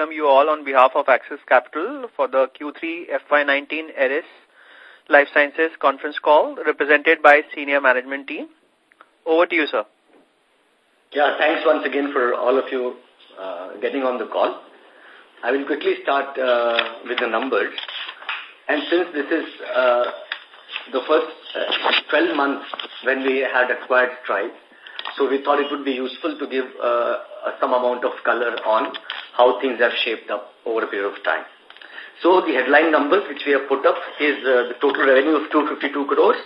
welcome you all on behalf of Axis Capital for the Q3 FY19 Eris Life Sciences conference call represented by senior management team. Over to you, sir. Yeah, thanks once again for all of you uh, getting on the call. I will quickly start uh, with the numbers. And since this is uh, the first uh, 12 months when we had acquired Strides, so we thought it would be useful to give some amount of color on how things have shaped up over a period of time. So the headline numbers which we have put up is uh, the total revenue of 252 crores,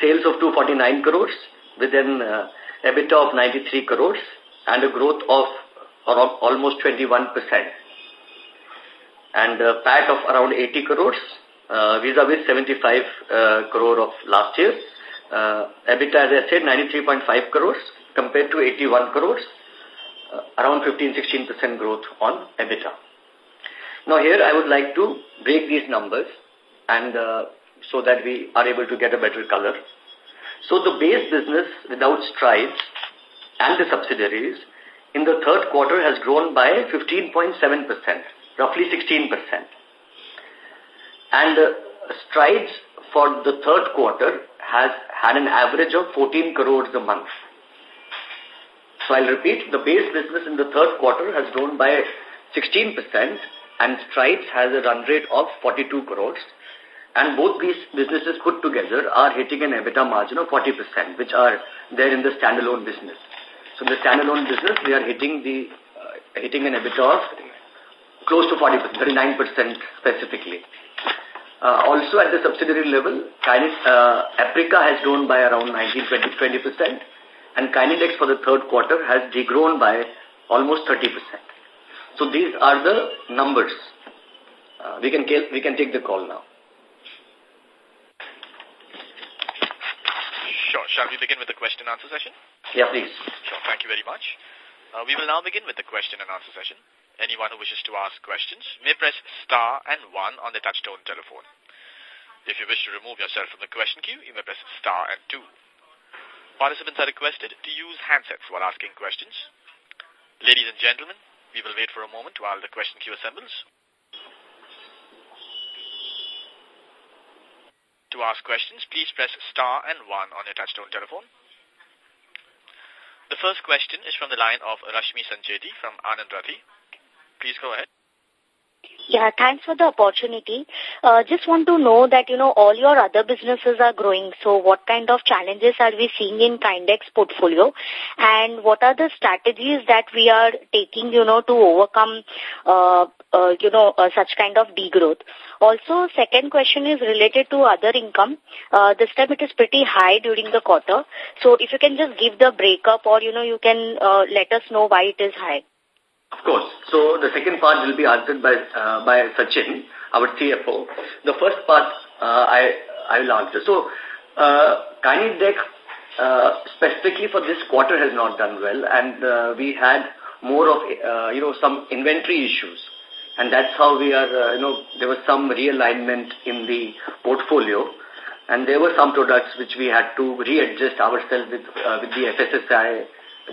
sales of 249 crores, with an uh, EBITDA of 93 crores, and a growth of almost 21%. And a PAT of around 80 crores, uh, vis-a-vis -vis 75 uh, crore of last year. Uh, EBITDA, as I said, 93.5 crores compared to 81 crores, uh, around 15-16% growth on EBITDA. Now here I would like to break these numbers and uh, so that we are able to get a better color. So the base business without strides and the subsidiaries in the third quarter has grown by 15.7%, roughly 16%. And uh, strides for the third quarter has had an average of 14 crores a month. So I'll repeat, the base business in the third quarter has grown by 16% and Strides has a run rate of 42 crores. And both these businesses put together are hitting an EBITDA margin of 40%, which are there in the standalone business. So in the standalone business, we are hitting the uh, hitting an EBITDA of close to 40%, 39% specifically. Uh, also at the subsidiary level, uh, Aprica has grown by around 19, 20, 20% and Kinedex for the third quarter has degrown by almost 30%. So these are the numbers. Uh, we can we can take the call now. Sure. Shall we begin with the question and answer session? Yeah, please. Sure. Thank you very much. Uh, we will now begin with the question and answer session. Anyone who wishes to ask questions may press star and one on the touchtone telephone. If you wish to remove yourself from the question queue, you may press star and two. Participants are requested to use handsets while asking questions. Ladies and gentlemen, we will wait for a moment while the question queue assembles. To ask questions, please press star and one on your touchtone telephone. The first question is from the line of Rashmi Sancheti from Anand Rathi. Please go ahead. Yeah, thanks for the opportunity. Uh, just want to know that, you know, all your other businesses are growing. So what kind of challenges are we seeing in Kinedex portfolio? And what are the strategies that we are taking, you know, to overcome, uh, uh, you know, uh, such kind of degrowth? Also, second question is related to other income. Uh, this time it is pretty high during the quarter. So if you can just give the breakup or, you know, you can uh, let us know why it is high. Of course. So the second part will be answered by uh, by Sachin, our CFO. The first part uh, I I will answer. So uh, Kinedex uh, specifically for this quarter has not done well, and uh, we had more of uh, you know some inventory issues, and that's how we are uh, you know there was some realignment in the portfolio. And there were some products which we had to readjust ourselves with, uh, with the FSSAI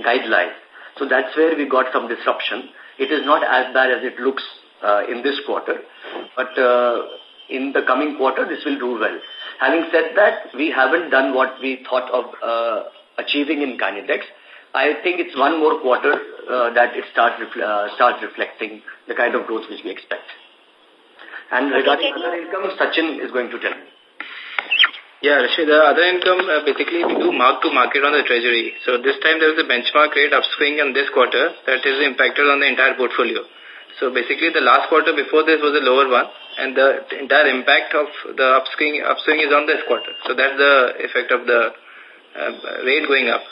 guidelines. So that's where we got some disruption. It is not as bad as it looks uh, in this quarter, but uh, in the coming quarter, this will do well. Having said that, we haven't done what we thought of uh, achieving in Kinedex. I think it's one more quarter uh, that it starts, uh, starts reflecting the kind of growth which we expect. And regarding other income, Sachin is going to tell me. Yeah, Rashmi, the other income, uh, basically we do mark to market on the treasury. So this time there is a benchmark rate upswing in this quarter that is impacted on the entire portfolio. So basically the last quarter before this was a lower one and the entire impact of the upswing, upswing is on this quarter. So that's the effect of the uh, rate going up.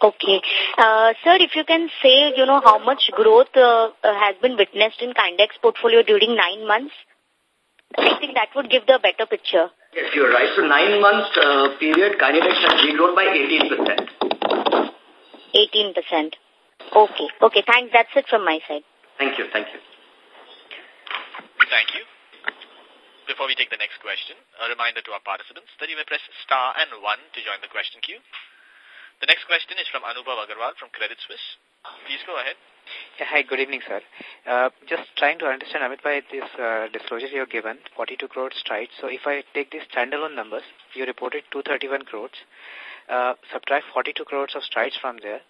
Okay. Uh, sir, if you can say, you know, how much growth uh, has been witnessed in Kinedex portfolio during nine months? I think that would give the better picture. Yes, you're right. So nine months uh, period, Kinedex has grown by 18%. 18%. Okay. Okay, thanks. That's it from my side. Thank you. Thank you. Thank you. Before we take the next question, a reminder to our participants that you may press star and one to join the question queue. The next question is from Anubhav Agarwal from Credit Suisse. Please go ahead. Yeah, hi, good evening, sir. Uh, just trying to understand, Amit, by this uh, disclosure you have given, 42 crores strides. So if I take these standalone numbers, you reported 231 crores, uh, subtract 42 crores of strides from there.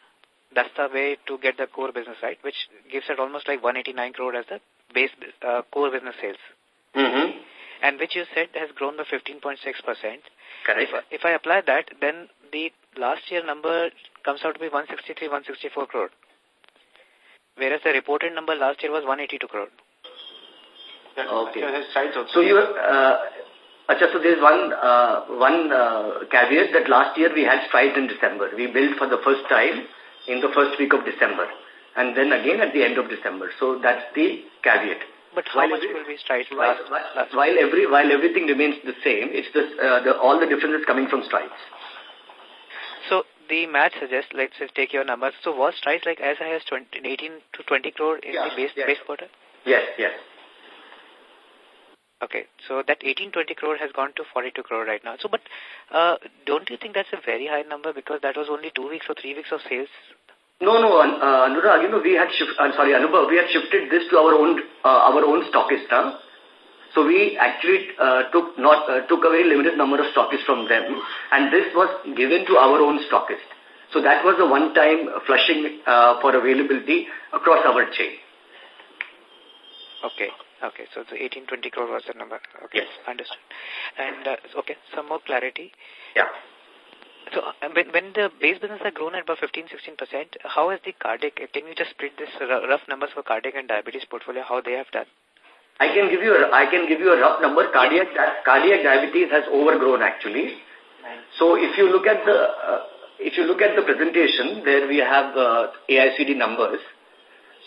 That's the way to get the core business, right? Which gives it almost like 189 crore as the base uh, core business sales. Mm -hmm. And which you said has grown by 15.6%. Correct. If, if I apply that, then the last year number comes out to be 163, 164 crore. Whereas the reported number last year was 182 crore. Okay. So you, uh, Achha, so there's one, uh, one uh, caveat that last year we had strides in December. We built for the first time in the first week of December and then again at the end of December. So that's the caveat. But how while much every, will be strides while, last, while, every, while everything remains the same, it's this, uh, the, all the differences coming from strides. The math suggests, let's say take your numbers, so was strides like as high as 20, 18 to 20 crore in yeah, the base, yes. base quarter? Yes, yes. Okay, so that 1820 crore has gone to 42 crore right now. So, but uh, don't you think that's a very high number because that was only two weeks or three weeks of sales? No, no, uh, Anurag, you know, we had shift, uh, sorry, Anubhav, we had shifted this to our own, uh, our own stockist, huh? So we actually uh, took not uh, took a very limited number of stockists from them, and this was given to our own stockist. So that was a one-time flushing uh, for availability across our chain. Okay. Okay, so the 1820 crore was the number. Okay, yes. understood. And, uh, okay, some more clarity. Yeah. So, uh, when, when the base business has grown at about 15-16%, how is the cardiac, can you just split this rough numbers for cardiac and diabetes portfolio, how they have done? I can give you a, I can give you a rough number. Cardiac, cardiac diabetes has overgrown actually. So if you look at the, uh, if you look at the presentation, there we have uh, AICD numbers.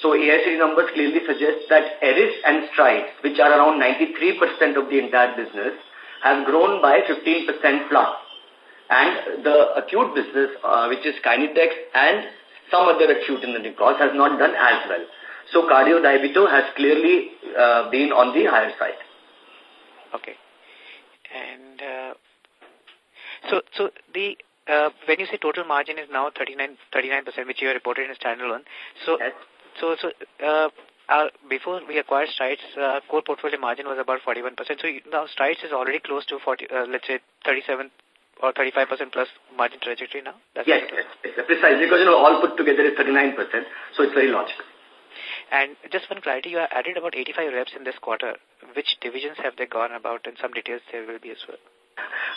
So AICD numbers clearly suggest that Eris and Strides, which are around 93% of the entire business, have grown by 15% plus. And the acute business, uh, which is Kinedex and some other acute in the Nicols, has not done as well. So cardio diabeto has clearly uh, been on the higher side. Okay. And uh, so, so the uh, when you say total margin is now 39 39%, which you reported in standalone, so yes. So, so uh, our, before we acquired Strides, uh, core portfolio margin was about 41%. So now Strides is already close to 40, uh, let's say 37 or 35% plus margin trajectory now? That's yes, yes, yes, precisely, because, you know, all put together is 39%, so it's very logical. And just one clarity, you added about 85 reps in this quarter. Which divisions have they gone about? And some details there will be as well.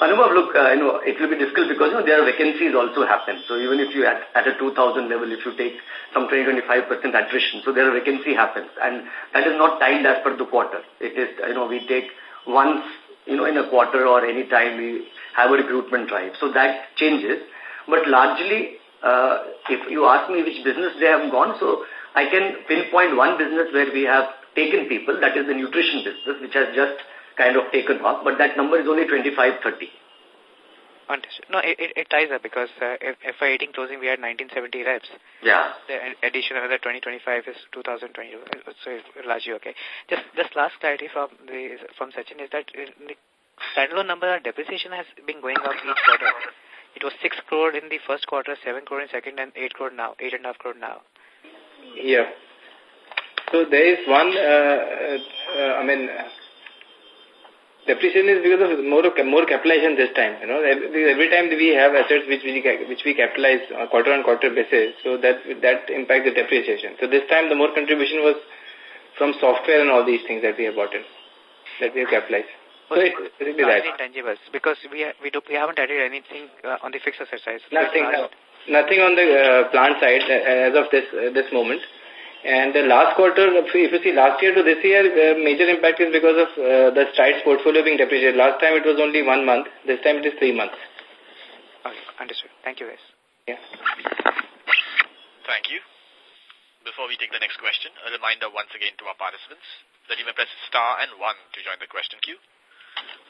Anubhav, look, uh, you know, it will be difficult because, you know, there are vacancies also happen. So even if you at, at a 2000 level, if you take some 20-25% attrition, so there are vacancy happens. And that is not timed as per the quarter. It is, you know, we take once, you know, in a quarter or any time we have a recruitment drive. So that changes. But largely, uh, if you ask me which business they have gone, so I can pinpoint one business where we have taken people, that is the nutrition business, which has just kind of taken off, but that number is only 25, 30. Understood. No, it, it, it ties up because uh, FY 18 closing we had 1970 reps. Yeah. The addition of another 2025 is 2020. So largely okay. Just just last clarity from the from Sachin is that the standalone number depreciation has been going up each quarter. It was 6 crore in the first quarter, 7 crore in second, and 8 crore now, 8.5 crore now. Yeah. So there is one, uh, uh, I mean, depreciation is because of more more capitalization this time. You know, every, every time we have assets which we which we capitalize on quarter on quarter basis, so that that impacts the depreciation. So this time the more contribution was from software and all these things that we have bought in, that we have capitalized. So it's basically that. intangibles because we we do we haven't added anything uh, on the fixed asset side. Nothing, no, nothing on the uh, plant side uh, as of this uh, this moment. And the last quarter, if you see last year to this year, the major impact is because of uh, the Strides portfolio being depreciated. Last time it was only one month. This time it is three months. Okay, understood. Thank you, guys. Yeah. Thank you. Before we take the next question, a reminder once again to our participants that you may press star and one to join the question queue.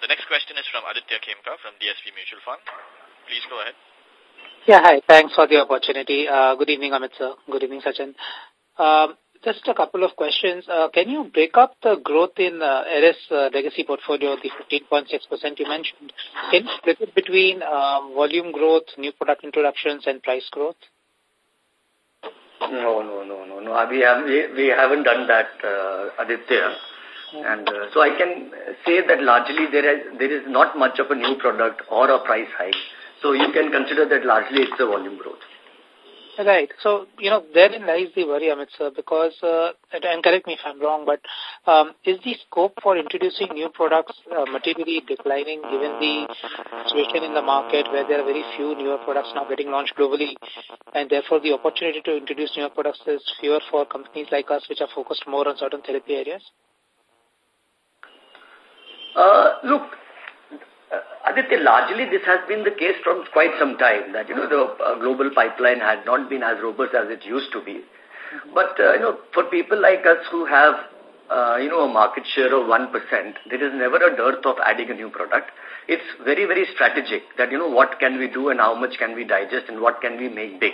The next question is from Aditya Khemka from DSP Mutual Fund. Please go ahead. Yeah, hi. Thanks for the opportunity. Uh, good evening, Amit sir. Good evening, Sachin. Um, just a couple of questions. Uh, can you break up the growth in uh, Eris uh, legacy portfolio, the 15.6% you mentioned? Can you split it between um, volume growth, new product introductions, and price growth? No, no, no, no, no. We, have, we, we haven't done that, uh, Aditya. And uh, so I can say that largely there is, there is not much of a new product or a price hike. So you can consider that largely it's a volume growth. Right. So, you know, therein lies the worry, Amit sir, because, uh, and correct me if I'm wrong, but um, is the scope for introducing new products uh, materially declining given the situation in the market where there are very few newer products now getting launched globally, and therefore the opportunity to introduce newer products is fewer for companies like us which are focused more on certain therapy areas? Uh, look, Aditya, largely this has been the case from quite some time that, you know, the uh, global pipeline had not been as robust as it used to be. But, uh, you know, for people like us who have, uh, you know, a market share of 1%, there is never a dearth of adding a new product. It's very, very strategic that, you know, what can we do and how much can we digest and what can we make big.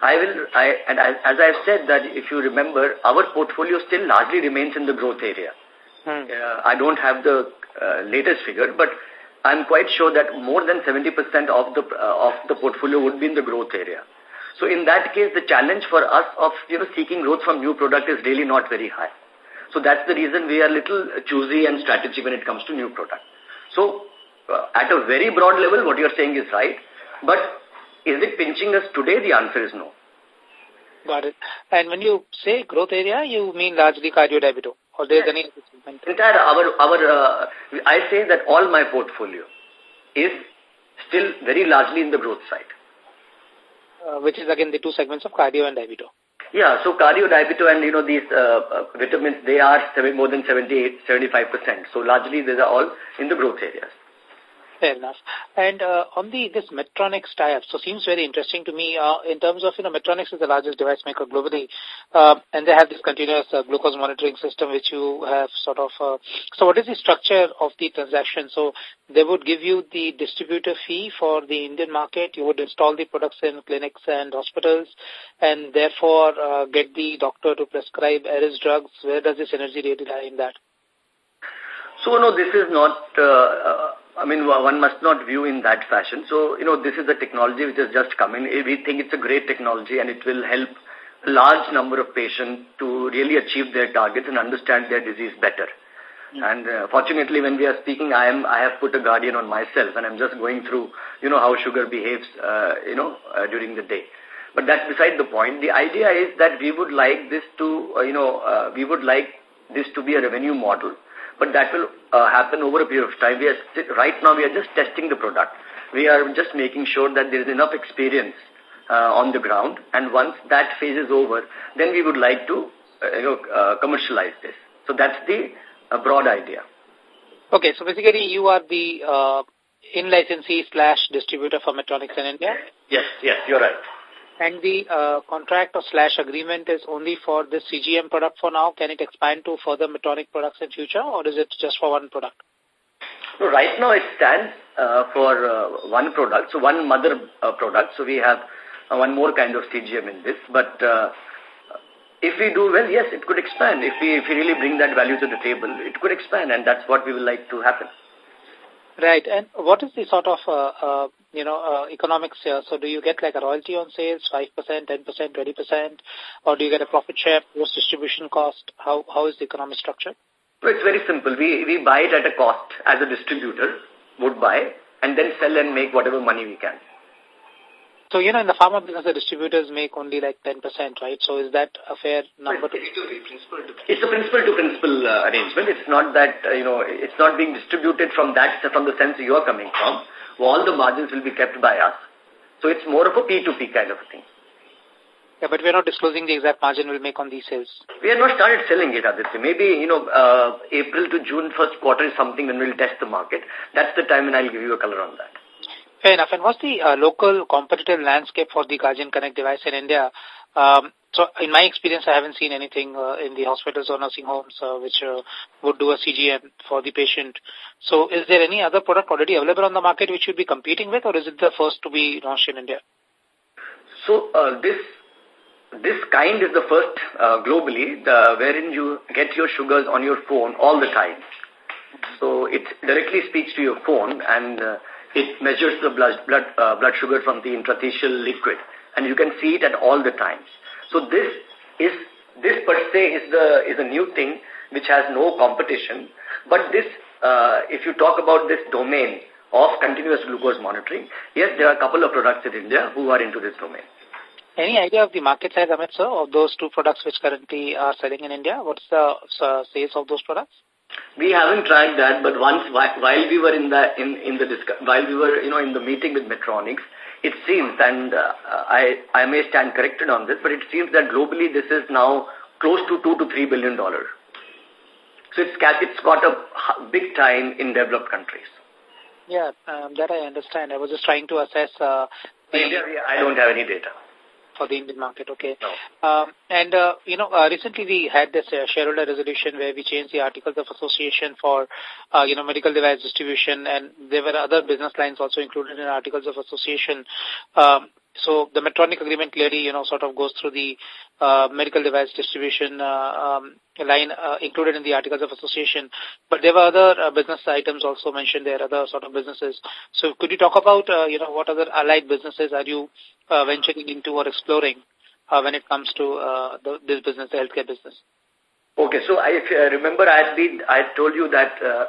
I will, I, and as, as I've said that if you remember, our portfolio still largely remains in the growth area. Hmm. Uh, I don't have the uh, latest figure, but I'm quite sure that more than 70% of the, uh, of the portfolio would be in the growth area. So in that case, the challenge for us of, you know, seeking growth from new product is really not very high. So that's the reason we are a little choosy and strategic when it comes to new product. So uh, at a very broad level, what you're saying is right. But is it pinching us today? The answer is no. Got it. And when you say growth area, you mean largely cardio diabetes? Or yes. any entire our our uh, I say that all my portfolio is still very largely in the growth side. Uh, which is again the two segments of cardio and diabetes. Yeah, so cardio, diabetes, and you know these uh, uh vitamins, they are more than 78, 75 percent. So largely, these are all in the growth areas. Fair enough. And uh, on the this Medtronics tie-up, so seems very interesting to me uh, in terms of, you know, Medtronics is the largest device maker globally, uh, and they have this continuous glucose monitoring system which you have sort of, so what is the structure of the transaction? So they would give you the distributor fee for the Indian market, you would install the products in clinics and hospitals, and therefore get the doctor to prescribe Eris drugs. Where does this energy really lie in that? So, no, this is not, I mean, one must not view in that fashion. So, you know, this is a technology which has just come in. We think it's a great technology and it will help a large number of patients to really achieve their targets and understand their disease better. Mm. And uh, fortunately, when we are speaking, I am I have put a guardian on myself, and I'm just going through, you know, how sugar behaves, uh, you know, uh, during the day. But that's beside the point. The idea is that we would like this to, uh, you know, uh, we would like this to be a revenue model but that will uh, happen over a period of time. We are right now we are just testing the product. We are just making sure that there is enough experience uh, on the ground, and once that phase is over, then we would like to uh, you know, uh, commercialize this. So that's the uh, broad idea. Okay, so basically you are the uh, in-licensee slash distributor for Medtronics in India? Yes, yes, you're right. And the uh, contract or slash agreement is only for this CGM product for now. Can it expand to further Medtronic products in future or is it just for one product? So right now it stands uh, for uh, one product, so one mother uh, product. So we have uh, one more kind of CGM in this. But uh, if we do well, yes, it could expand. If we, if we really bring that value to the table, it could expand and that's what we would like to happen. Right. And what is the sort of, uh, uh, you know, uh, economics here? So do you get like a royalty on sales, 5%, 10%, 20%, or do you get a profit share, post distribution cost? How, how is the economic structure? Well, it's very simple. We, we buy it at a cost as a distributor would buy and then sell and make whatever money we can. So, you know, in the pharma business, the distributors make only like 10%, right? So is that a fair number? to it's a principal-to-principal uh, arrangement. It's not that, uh, you know, it's not being distributed from that, from the sense you're coming from. All the margins will be kept by us. So it's more of a P2P kind of a thing. Yeah, but we're not disclosing the exact margin we'll make on these sales. We have not started selling it, Aditya. Maybe, you know, uh, April to June first quarter is something when we'll test the market. That's the time and I'll give you a color on that. Fair enough. And what's the uh, local competitive landscape for the Guardian Connect device in India? Um, so in my experience, I haven't seen anything uh, in the hospitals or nursing homes uh, which uh, would do a CGM for the patient. So is there any other product already available on the market which you'd be competing with or is it the first to be launched in India? So uh, this this kind is the first uh, globally the, wherein you get your sugars on your phone all the time. So it directly speaks to your phone and it measures the blood, blood, blood sugar from the intrathecal liquid, and you can see it at all the times. So this is this per se is the is a new thing which has no competition. But this, uh, if you talk about this domain of continuous glucose monitoring, yes, there are a couple of products in India who are into this domain. Any idea of the market size, Amit, sir, of those two products which currently are selling in India? What's the uh, sales of those products? We haven't tried that, but once while we were in the in in the while we were you know in the meeting with Medtronics, it seems, and uh, I I may stand corrected on this, but it seems that globally this is now close to two to three billion dollars. So it's it's got a big time in developed countries. Yeah, um, that I understand. I was just trying to assess. Uh, India, I don't have any data for the Indian market. Okay. No. Um, and, uh, you know, uh, recently we had this uh, shareholder resolution where we changed the articles of association for, uh, you know, medical device distribution and there were other business lines also included in articles of association. Um, so the Medtronic agreement clearly, you know, sort of goes through the uh, medical device distribution uh, um, line uh, included in the articles of association. But there were other uh, business items also mentioned there, other sort of businesses. So could you talk about, uh, you know, what other allied businesses are you uh, venturing into or exploring uh, when it comes to uh, the, this business, the healthcare business? Okay, so I, if remember I had been, I told you that uh,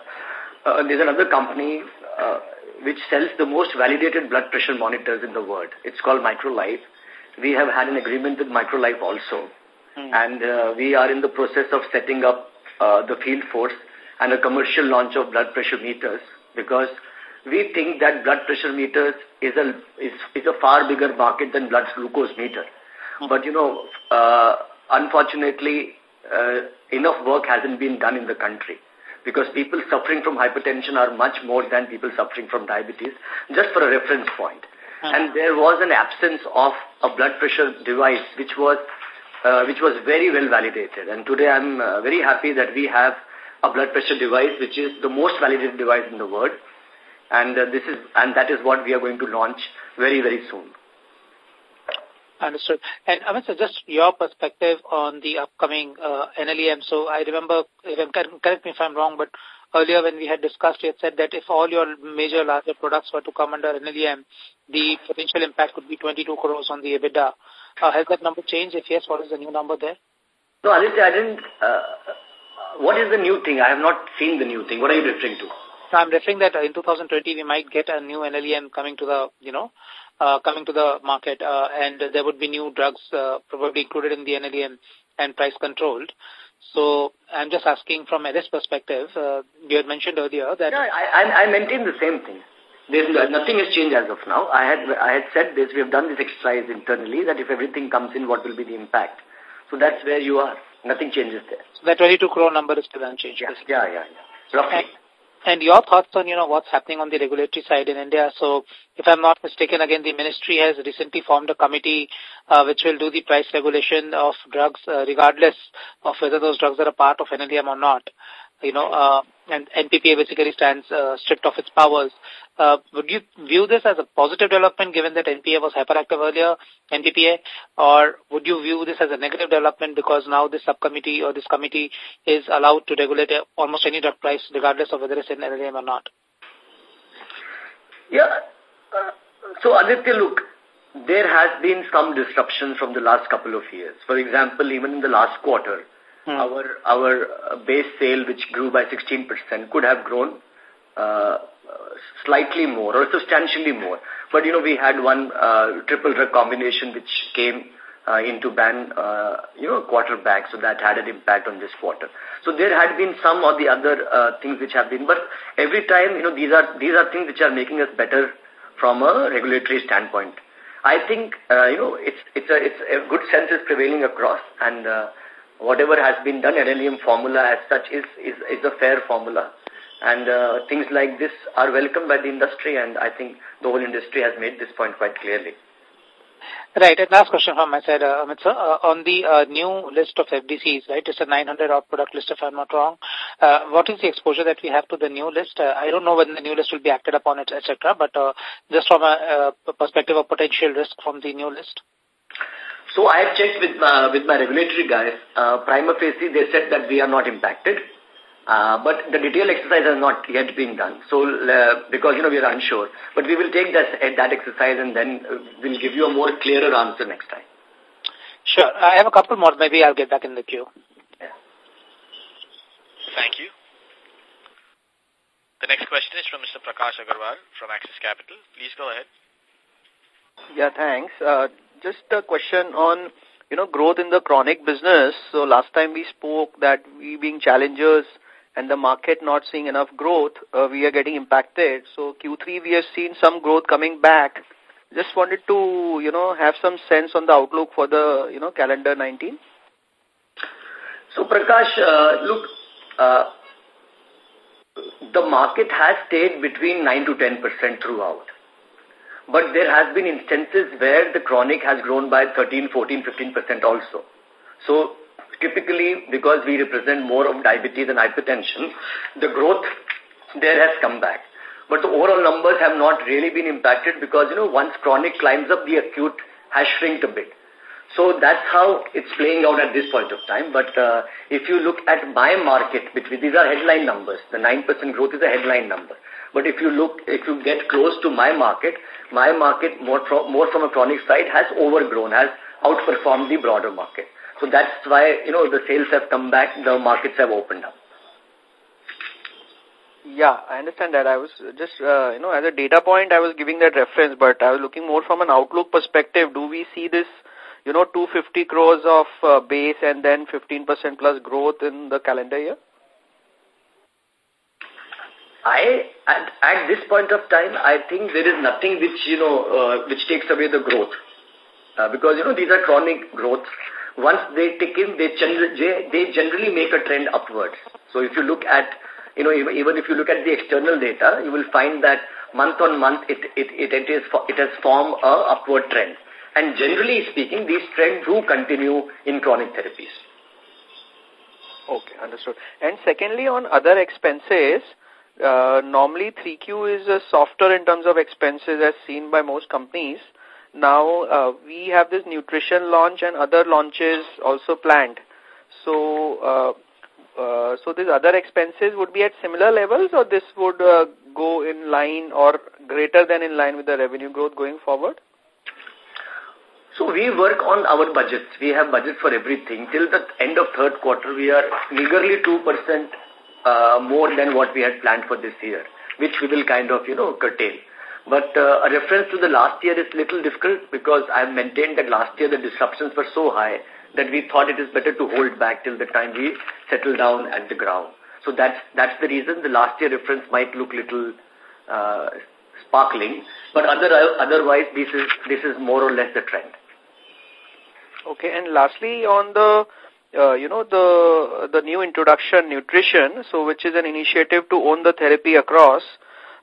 uh, there's another company uh, which sells the most validated blood pressure monitors in the world. It's called MicroLife. We have had an agreement with MicroLife also. Mm. And uh, we are in the process of setting up uh, the field force and a commercial launch of blood pressure meters because we think that blood pressure meters is a, is, is a far bigger market than blood glucose meter. Mm. But, you know, uh, unfortunately, uh, enough work hasn't been done in the country because people suffering from hypertension are much more than people suffering from diabetes, just for a reference point. Hmm. And there was an absence of a blood pressure device which was uh, which was very well validated. And today I'm uh, very happy that we have a blood pressure device which is the most validated device in the world. And uh, this is and that is what we are going to launch very very soon. Understood. And Amit, sir, just your perspective on the upcoming uh, NLEM. So I remember, correct me if I'm wrong, but earlier when we had discussed, you had said that if all your major larger products were to come under NLEM, the potential impact could be 22 crores on the EBITDA. Uh, has that number changed? If yes, what is the new number there? No, Aditya, I didn't. Uh, what is the new thing? I have not seen the new thing. What are you referring to? I'm referring that in 2020 we might get a new NLEM coming to the, you know, uh, coming to the market, uh, and there would be new drugs uh, probably included in the NLEM and price controlled. So I'm just asking from this perspective, uh, you had mentioned earlier that... Yeah, I, I, I maintain the same thing. There's nothing has changed as of now. I had I had said this. We have done this exercise internally that if everything comes in, what will be the impact? So that's where you are. Nothing changes there. So that 22 crore number is still unchanged. Yeah, yeah, yeah, yeah. Roughly. And, and your thoughts on, you know, what's happening on the regulatory side in India. So if I'm not mistaken, again, the ministry has recently formed a committee uh, which will do the price regulation of drugs uh, regardless of whether those drugs are a part of NLEM or not you know, uh, and NPPA basically stands uh, stripped of its powers. Uh, would you view this as a positive development given that NPA was hyperactive earlier, NPPA, or would you view this as a negative development because now this subcommittee or this committee is allowed to regulate almost any drug price regardless of whether it's in NLEM or not? Yeah. Uh, so, Aditya, look, there has been some disruption from the last couple of years. For example, even in the last quarter, Hmm. Our our uh, base sale, which grew by 16%, could have grown uh, slightly more or substantially more. But, you know, we had one uh, triple drug combination which came uh, into ban, uh, you know, quarter back, so that had an impact on this quarter. So there had been some or the other things which have been, but every time, you know, these are these are things which are making us better from a regulatory standpoint. I think, you know, it's it's a it's a good sense is prevailing across, and uh, whatever has been done, NLEM formula as such is, is, is a fair formula. And uh, things like this are welcomed by the industry and I think the whole industry has made this point quite clearly. Right. And last question from my side, uh, Amit sir. Uh, on the uh, new list of FDCs, right, it's a 900 odd product list if I'm not wrong. Uh, what is the exposure that we have to the new list? Uh, I don't know when the new list will be acted upon, etc. But uh, just from a uh, perspective of potential risk from the new list. So I have checked with, uh, with my regulatory guys. Uh, prima facie, they said that we are not impacted. Uh, but the detailed exercise has not yet been done. So, uh, because, you know, we are unsure. But we will take that, that exercise and then uh, we'll give you a more clearer answer next time. Sure. I have a couple more. Maybe I'll get back in the queue. Yeah. Thank you. The next question is from Mr. Prakash Agarwal from Axis Capital. Please go ahead. Yeah, thanks. Uh, just a question on, you know, growth in the chronic business. So last time we spoke that we being challengers and the market not seeing enough growth, uh, we are getting impacted. So Q3 we have seen some growth coming back. Just wanted to, you know, have some sense on the outlook for the, you know, calendar 19. So Prakash, uh, look, uh, the market has stayed between 9 to 10% throughout. But there has been instances where the chronic has grown by 13, 14, 15% also. So typically, because we represent more of diabetes and hypertension, the growth there has come back. But the overall numbers have not really been impacted because, you know, once chronic climbs up, the acute has shrinked a bit. So that's how it's playing out at this point of time. But uh, if you look at my market, between these are headline numbers. The 9% growth is a headline number. But if you look, if you get close to my market, my market more from, more from a chronic side has overgrown, has outperformed the broader market. So that's why, you know, the sales have come back, the markets have opened up. Yeah, I understand that. I was just, uh, you know, as a data point, I was giving that reference, but I was looking more from an outlook perspective. Do we see this you know, 250 crores of uh, base and then 15% plus growth in the calendar year? I, at, at this point of time, I think there is nothing which, you know, uh, which takes away the growth. Uh, because, you know, these are chronic growths. Once they take in, they, they generally make a trend upwards. So if you look at, you know, even, even if you look at the external data, you will find that month on month it, it, it, it, is, it has formed a upward trend. And generally speaking, these trends do continue in chronic therapies. Okay, understood. And secondly, on other expenses, uh, normally 3Q is uh, softer in terms of expenses as seen by most companies. Now, uh, we have this nutrition launch and other launches also planned. So, uh, uh, so these other expenses would be at similar levels or this would uh, go in line or greater than in line with the revenue growth going forward? So we work on our budgets. We have budget for everything. Till the end of third quarter, we are meagerly 2% uh, more than what we had planned for this year, which we will kind of, you know, curtail. But uh, a reference to the last year is little difficult because I have maintained that last year the disruptions were so high that we thought it is better to hold back till the time we settle down at the ground. So that's, that's the reason the last year reference might look little uh, sparkling, but other, otherwise this is, this is more or less the trend. Okay, and lastly on the, uh, you know, the, the new introduction nutrition, so which is an initiative to own the therapy across,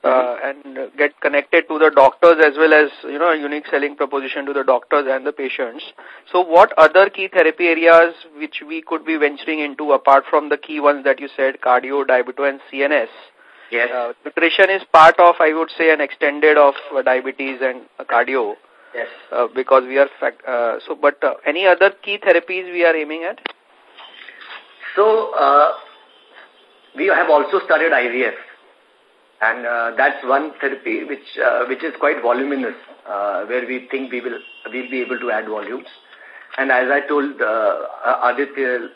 uh, and get connected to the doctors as well as, you know, a unique selling proposition to the doctors and the patients. So what other key therapy areas which we could be venturing into apart from the key ones that you said, cardio, diabetes and CNS? Yes. Uh, nutrition is part of, I would say, an extended of uh, diabetes and uh, cardio. Yes. Uh, because we are, fact, uh, so, but uh, any other key therapies we are aiming at? So, uh, we have also started IVF. And uh, that's one therapy which uh, which is quite voluminous, uh, where we think we will we'll be able to add volumes. And as I told uh, Aditya,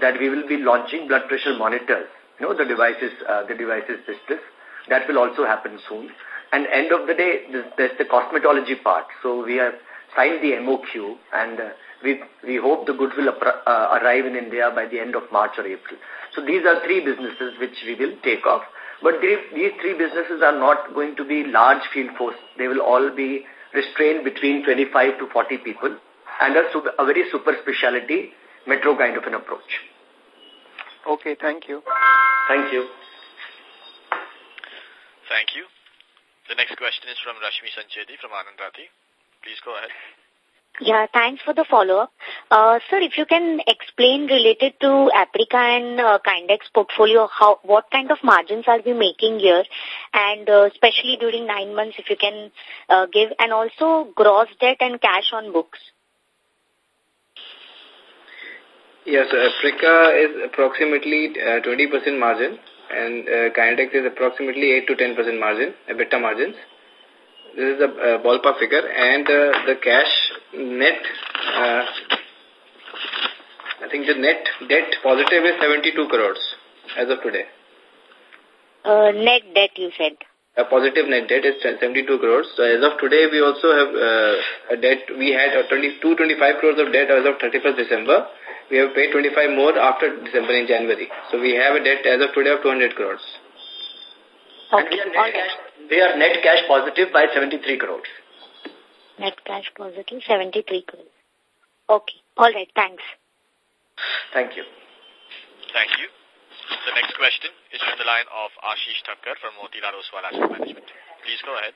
that we will be launching blood pressure monitors. You know the devices, uh, the devices business. That will also happen soon. And end of the day, there's the cosmetology part. So we have signed the MOU and uh, we, we hope the goods will uh, arrive in India by the end of March or April. So these are three businesses which we will take off. But they, these three businesses are not going to be large field force. They will all be restrained between 25 to 40 people and a, a very super specialty metro kind of an approach. Okay, thank you. Thank you. Thank you. The next question is from Rashmi Sancheti from Anand Rathi. Please go ahead. Yeah, thanks for the follow-up. Uh, sir, if you can explain related to Aprica and uh, Kinedex portfolio, how what kind of margins are we making here, and uh, especially during nine months, if you can uh, give, and also gross debt and cash on books. Yes, Aprica is approximately 20% uh, margin and uh, Kinedex is approximately 8 to 10% margin, EBITDA margins. This is the uh, ballpark figure and uh, the cash net uh, I think the net debt positive is 72 crores as of today. Uh, net debt, you said. A positive net debt is 72 crores. So as of today, we also have uh, a debt. We had a 22, 25 crores of debt as of 31st December. We have paid 25 more after December in January. So we have a debt as of today of 200 crores. Okay. And we are, net cash, we are net cash positive by 73 crores. Net cash positive, 73 crores. Okay. All right. Thanks. Thank you. Thank you. The next question is from the line of Ashish Thakkar from Motilal Oswal Asset Management. Please go ahead.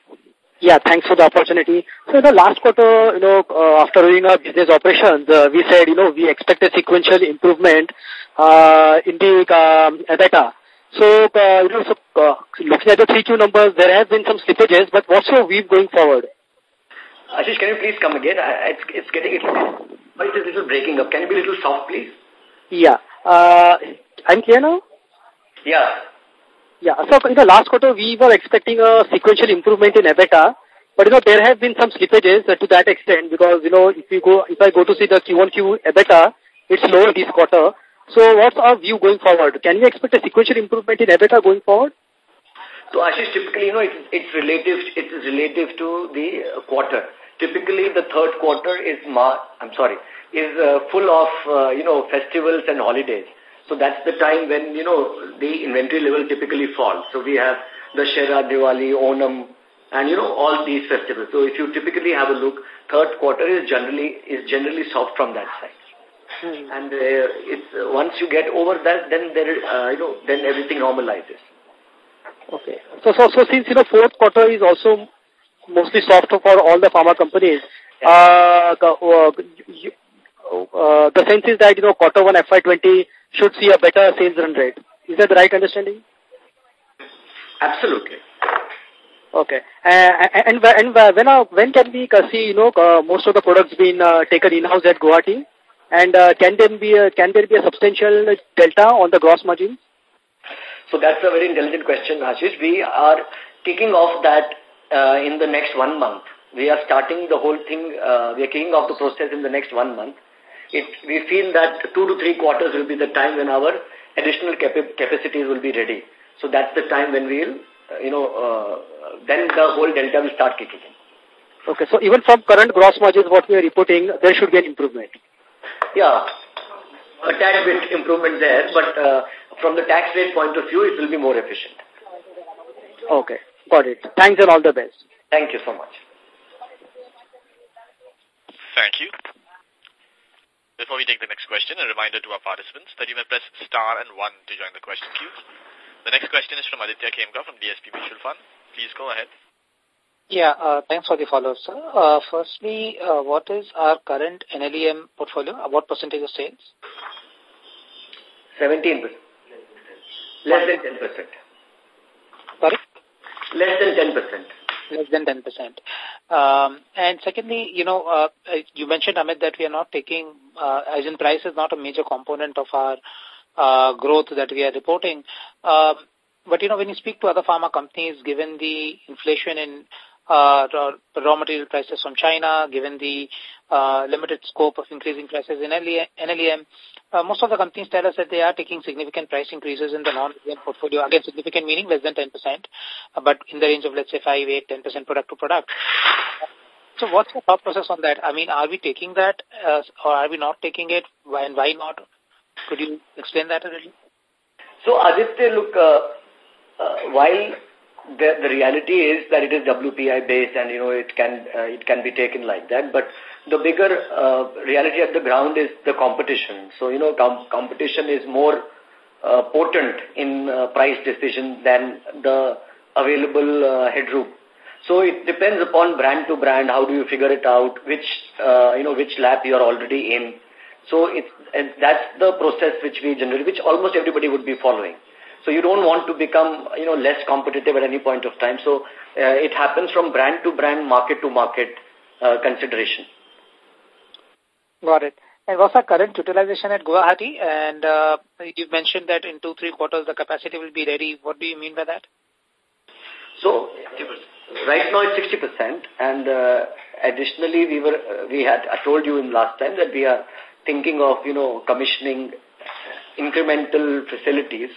Yeah, thanks for the opportunity. So in the last quarter, you know, uh, after doing our business operations, uh, we said, you know, we expect a sequential improvement uh, in the um, EBITDA. So, uh, you know, so, uh, looking at the 3Q numbers, there have been some slippages, but what's your view going forward? Ashish, can you please come again? It's, it's getting, it's, it's a little breaking up. Can you be a little soft, please? Yeah. Uh, I'm clear now? Yeah. Yeah. So in the last quarter, we were expecting a sequential improvement in EBITDA, but you know there have been some slippages to that extent because you know if you go if I go to see the Q1Q EBITDA, it's lower this quarter. So what's our view going forward? Can we expect a sequential improvement in EBITDA going forward? So Ashish, typically, you know, it's, it's relative, it is relative to the quarter. Typically, the third quarter is, Mar I'm sorry, is uh, full of, uh, you know, festivals and holidays. So that's the time when, you know, the inventory level typically falls. So we have Dussehra, Diwali, Onam, and, you know, all these festivals. So if you typically have a look, third quarter is generally, is generally soft from that side. Hmm. And uh, it's, uh, once you get over that, then there, uh, you know, then everything normalizes. Okay. So, so, so since, you know, fourth quarter is also mostly soft for all the pharma companies, uh, uh, you, uh, the sense is that, you know, quarter one FY20 should see a better sales run rate. Is that the right understanding? Absolutely. Okay. Uh, and and when uh, when can we see you know uh, most of the products being uh, taken in house at Guwahati, and uh, can there be a, can there be a substantial delta on the gross margin? So that's a very intelligent question, Ashish. We are kicking off that uh, in the next one month. We are starting the whole thing. Uh, we are kicking off the process in the next one month it, we feel that two to three quarters will be the time when our additional capa capacities will be ready. So that's the time when we'll, uh, you know, uh, then the whole delta will start kicking in. Okay, so even from current gross margins, what we are reporting, there should be an improvement. Yeah, a tad bit improvement there, but uh, from the tax rate point of view, it will be more efficient. Okay, got it. Thanks and all the best. Thank you so much. Thank you. Before we take the next question, a reminder to our participants that you may press star and one to join the question queue. The next question is from Aditya Khemka from DSP Mutual Fund. Please go ahead. Yeah, uh, thanks for the follow-up, sir. Uh, firstly, uh, what is our current NLEM portfolio? Uh, what percentage of sales? 17%. Less than 10%. Less than 10% less than 10%. Um, and secondly, you know, uh, you mentioned, Amit, that we are not taking, uh, as in price is not a major component of our uh, growth that we are reporting. Um, but, you know, when you speak to other pharma companies, given the inflation in uh, raw material prices from China, given the uh, limited scope of increasing prices in NLEM, uh, most of the companies tell us that they are taking significant price increases in the non-NLEM portfolio. Again, significant meaning less than 10%, uh, but in the range of, let's say, 5, 8, 10% product to product. So what's the thought process on that? I mean, are we taking that uh, or are we not taking it? Why and why not? Could you explain that a little? So, Aditya, look, uh, uh, while the, the reality is that it is WPI based and, you know, it can, uh, it can be taken like that. But the bigger uh, reality at the ground is the competition. So, you know, com competition is more uh, potent in uh, price decision than the available uh, headroom. So it depends upon brand to brand, how do you figure it out, which, uh, you know, which lab you are already in. So it's, and that's the process which we generally, which almost everybody would be following. So you don't want to become, you know, less competitive at any point of time. So uh, it happens from brand to brand, market to market uh, consideration. Got it. And what's our current utilization at Guwahati? And uh, you mentioned that in two, three quarters the capacity will be ready. What do you mean by that? So, right now it's 60%. And uh, additionally, we were, uh, we had, I told you in last time that we are thinking of, you know, commissioning incremental facilities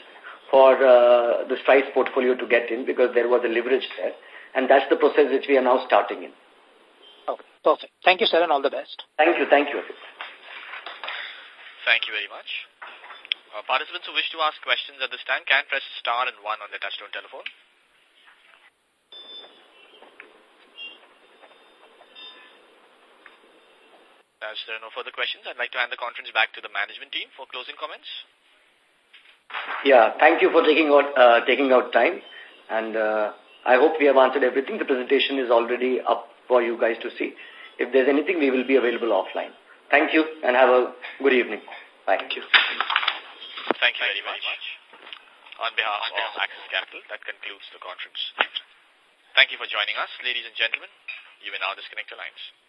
for uh, the Strides portfolio to get in because there was a leverage there. And that's the process which we are now starting in. Okay, perfect. Thank you, sir, and all the best. Thank you. Thank you. Thank you very much. Uh, participants who wish to ask questions at this time can press star and one on their touchtone telephone. As there are no further questions, I'd like to hand the conference back to the management team for closing comments. Yeah, thank you for taking out, uh, taking out time. And uh, I hope we have answered everything. The presentation is already up for you guys to see. If there's anything, we will be available offline. Thank you and have a good evening. Bye. Thank you. Thank you very much. On behalf of Axis Capital, that concludes the conference. Thank you for joining us, ladies and gentlemen. You may now disconnect your lines.